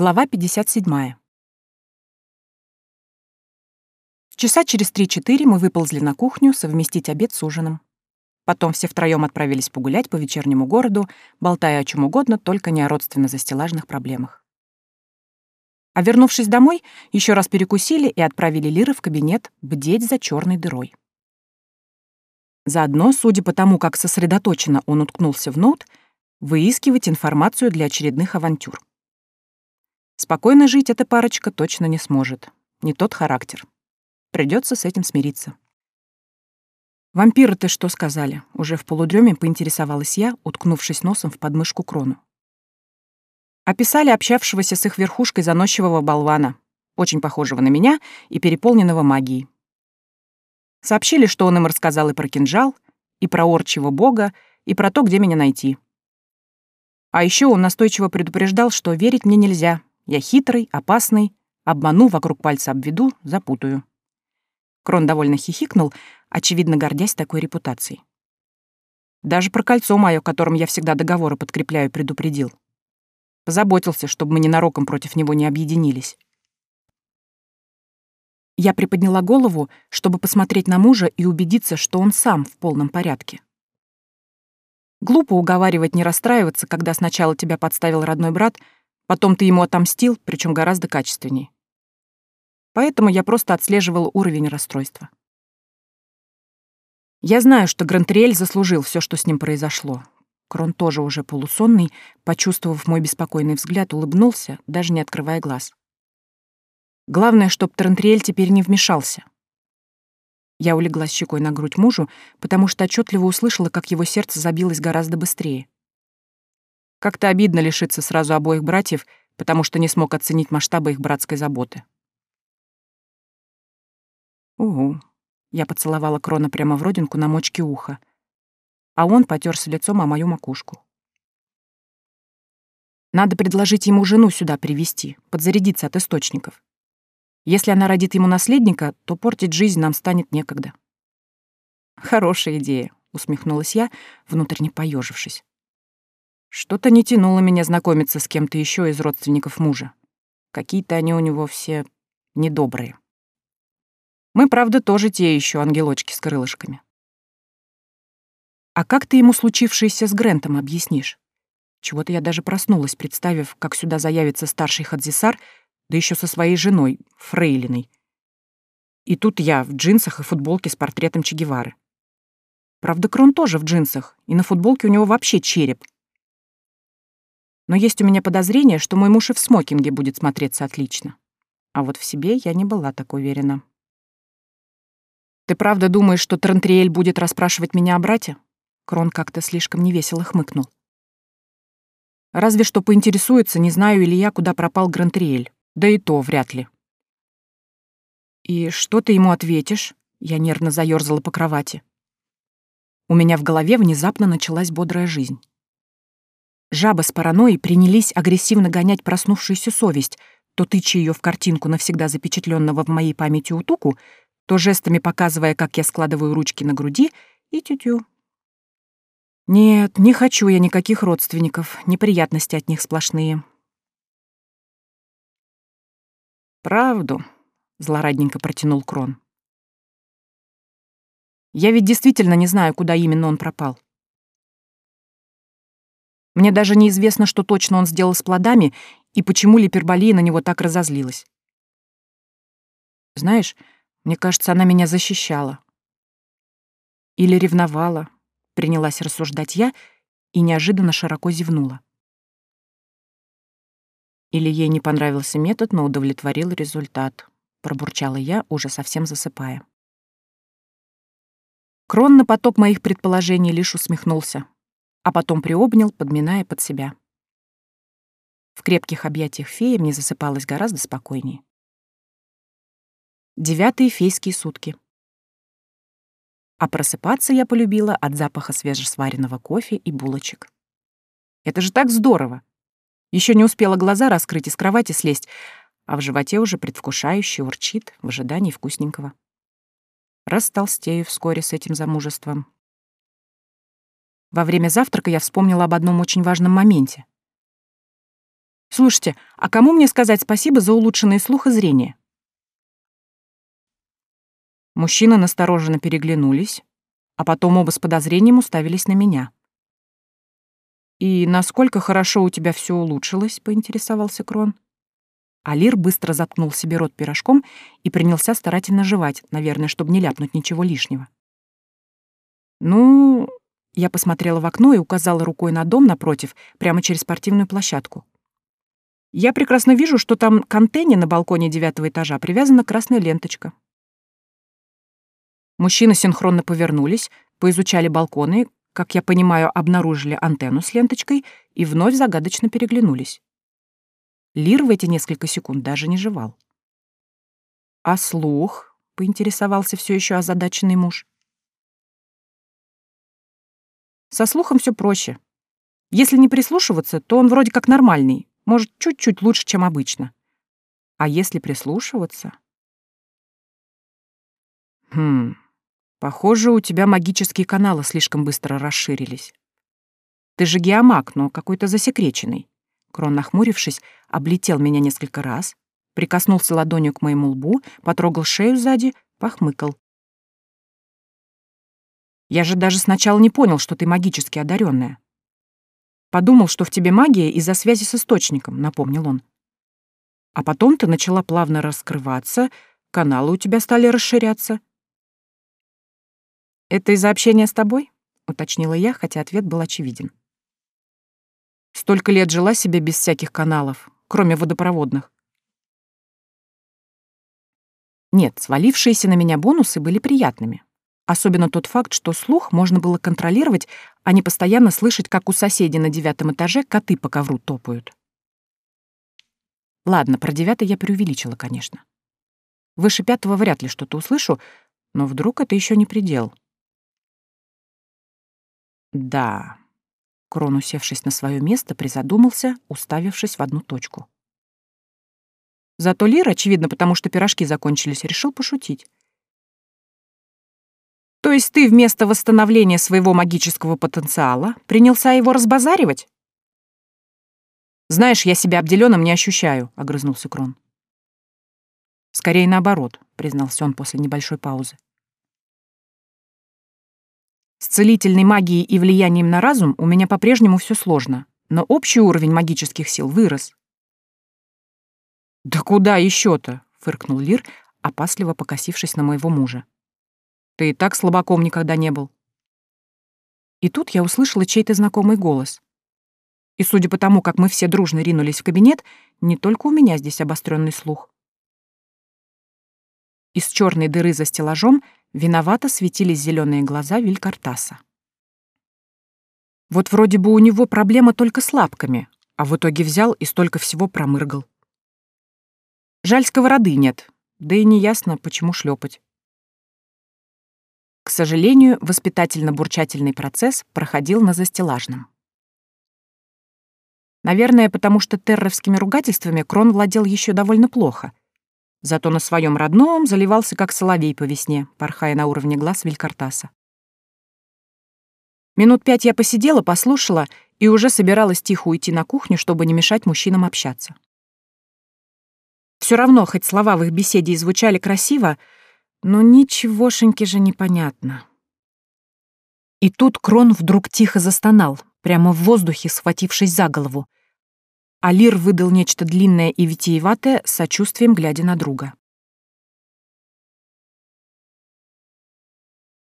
Глава 57. Часа через три-четыре мы выползли на кухню совместить обед с ужином. Потом все втроем отправились погулять по вечернему городу, болтая о чем угодно, только не о родственно-застелажных проблемах. А вернувшись домой, еще раз перекусили и отправили Лиры в кабинет бдеть за черной дырой. Заодно, судя по тому, как сосредоточенно он уткнулся в ноут, выискивать информацию для очередных авантюр. Спокойно жить эта парочка точно не сможет. Не тот характер. Придется с этим смириться. «Вампиры-то что сказали?» Уже в полудреме поинтересовалась я, уткнувшись носом в подмышку крону. Описали общавшегося с их верхушкой заносчивого болвана, очень похожего на меня и переполненного магией. Сообщили, что он им рассказал и про кинжал, и про орчего бога, и про то, где меня найти. А еще он настойчиво предупреждал, что верить мне нельзя, я хитрый, опасный, обману, вокруг пальца обведу, запутаю. Крон довольно хихикнул, очевидно, гордясь такой репутацией. Даже про кольцо мое, которым я всегда договоры подкрепляю, предупредил. Позаботился, чтобы мы ненароком против него не объединились. Я приподняла голову, чтобы посмотреть на мужа и убедиться, что он сам в полном порядке. Глупо уговаривать не расстраиваться, когда сначала тебя подставил родной брат — Потом ты ему отомстил, причем гораздо качественнее. Поэтому я просто отслеживал уровень расстройства. Я знаю, что Грантриэль заслужил все, что с ним произошло. Крон тоже уже полусонный, почувствовав мой беспокойный взгляд, улыбнулся, даже не открывая глаз. Главное, чтоб Трантриэль теперь не вмешался. Я улеглась щекой на грудь мужу, потому что отчетливо услышала, как его сердце забилось гораздо быстрее. Как-то обидно лишиться сразу обоих братьев, потому что не смог оценить масштабы их братской заботы. Угу. Я поцеловала Крона прямо в родинку на мочке уха, а он потерся лицом о мою макушку. Надо предложить ему жену сюда привести, подзарядиться от источников. Если она родит ему наследника, то портить жизнь нам станет некогда. Хорошая идея, усмехнулась я, внутренне поежившись. Что-то не тянуло меня знакомиться с кем-то еще из родственников мужа. Какие-то они у него все недобрые. Мы, правда, тоже те еще ангелочки с крылышками. А как ты ему случившееся с Грентом объяснишь? Чего-то я даже проснулась, представив, как сюда заявится старший Хадзисар, да еще со своей женой, Фрейлиной. И тут я в джинсах и футболке с портретом Че Гевары. Правда, Крон тоже в джинсах, и на футболке у него вообще череп — но есть у меня подозрение, что мой муж и в смокинге будет смотреться отлично. А вот в себе я не была так уверена. «Ты правда думаешь, что Трантриэль будет расспрашивать меня о брате?» Крон как-то слишком невесело хмыкнул. «Разве что поинтересуется, не знаю ли я, куда пропал Грантриэль. Да и то вряд ли». «И что ты ему ответишь?» Я нервно заёрзала по кровати. У меня в голове внезапно началась бодрая жизнь. Жаба с паранойей принялись агрессивно гонять проснувшуюся совесть, то тыча ее в картинку навсегда запечатленного в моей памяти утуку, то жестами показывая, как я складываю ручки на груди, и тю-тю. Нет, не хочу я никаких родственников, неприятности от них сплошные. «Правду», — злорадненько протянул Крон. «Я ведь действительно не знаю, куда именно он пропал. Мне даже неизвестно, что точно он сделал с плодами и почему Липерболия на него так разозлилась. Знаешь, мне кажется, она меня защищала. Или ревновала, принялась рассуждать я и неожиданно широко зевнула. Или ей не понравился метод, но удовлетворил результат, пробурчала я, уже совсем засыпая. Крон на поток моих предположений лишь усмехнулся, а потом приобнял, подминая под себя. В крепких объятиях феи мне засыпалось гораздо спокойнее. Девятые фейские сутки. А просыпаться я полюбила от запаха свежесваренного кофе и булочек. Это же так здорово! Еще не успела глаза раскрыть и с кровати слезть, а в животе уже предвкушающе урчит в ожидании вкусненького. Растолстею вскоре с этим замужеством. Во время завтрака я вспомнила об одном очень важном моменте. Слушайте, а кому мне сказать спасибо за улучшенный слух и зрение? Мужчины настороженно переглянулись, а потом оба с подозрением уставились на меня. «И насколько хорошо у тебя все улучшилось?» — поинтересовался Крон. Алир быстро заткнул себе рот пирожком и принялся старательно жевать, наверное, чтобы не ляпнуть ничего лишнего. «Ну...» — я посмотрела в окно и указала рукой на дом напротив, прямо через спортивную площадку. «Я прекрасно вижу, что там к антенне на балконе девятого этажа привязана красная ленточка». Мужчины синхронно повернулись, поизучали балконы, как я понимаю, обнаружили антенну с ленточкой и вновь загадочно переглянулись. Лир в эти несколько секунд даже не жевал. «А слух?» — поинтересовался все еще озадаченный муж. Со слухом все проще. Если не прислушиваться, то он вроде как нормальный, может, чуть-чуть лучше, чем обычно. А если прислушиваться... Хм, Похоже, у тебя магические каналы слишком быстро расширились. Ты же геомаг, но какой-то засекреченный. Крон, нахмурившись, облетел меня несколько раз, прикоснулся ладонью к моему лбу, потрогал шею сзади, похмыкал. Я же даже сначала не понял, что ты магически одаренная. Подумал, что в тебе магия из-за связи с источником, напомнил он. А потом ты начала плавно раскрываться, каналы у тебя стали расширяться. «Это из-за общения с тобой?» — уточнила я, хотя ответ был очевиден. Столько лет жила себе без всяких каналов, кроме водопроводных. Нет, свалившиеся на меня бонусы были приятными. Особенно тот факт, что слух можно было контролировать, а не постоянно слышать, как у соседей на девятом этаже коты по ковру топают. Ладно, про девятый я преувеличила, конечно. Выше пятого вряд ли что-то услышу, но вдруг это еще не предел. Да. Крон, усевшись на свое место, призадумался, уставившись в одну точку. Зато Лир, очевидно, потому что пирожки закончились, решил пошутить. То есть ты вместо восстановления своего магического потенциала принялся его разбазаривать? Знаешь, я себя обделенным не ощущаю, огрызнулся Крон. Скорее наоборот, признался он после небольшой паузы. С целительной магией и влиянием на разум у меня по-прежнему все сложно, но общий уровень магических сил вырос. «Да куда еще-то?» — фыркнул Лир, опасливо покосившись на моего мужа. «Ты и так слабаком никогда не был». И тут я услышала чей-то знакомый голос. И судя по тому, как мы все дружно ринулись в кабинет, не только у меня здесь обостренный слух. Из черной дыры за стеллажом Виновато светились зеленые глаза Вилькартаса. Вот вроде бы у него проблема только с лапками, а в итоге взял и столько всего промыргал. Жаль, сковороды нет, да и неясно, почему шлепать. К сожалению, воспитательно-бурчательный процесс проходил на застеллажном. Наверное, потому что терровскими ругательствами Крон владел еще довольно плохо, Зато на своем родном заливался, как соловей по весне, порхая на уровне глаз Вилькартаса. Минут пять я посидела, послушала и уже собиралась тихо уйти на кухню, чтобы не мешать мужчинам общаться. Все равно, хоть слова в их беседе и звучали красиво, но ничегошеньки же непонятно. И тут Крон вдруг тихо застонал, прямо в воздухе схватившись за голову, Алир выдал нечто длинное и витиеватое, сочувствием глядя на друга.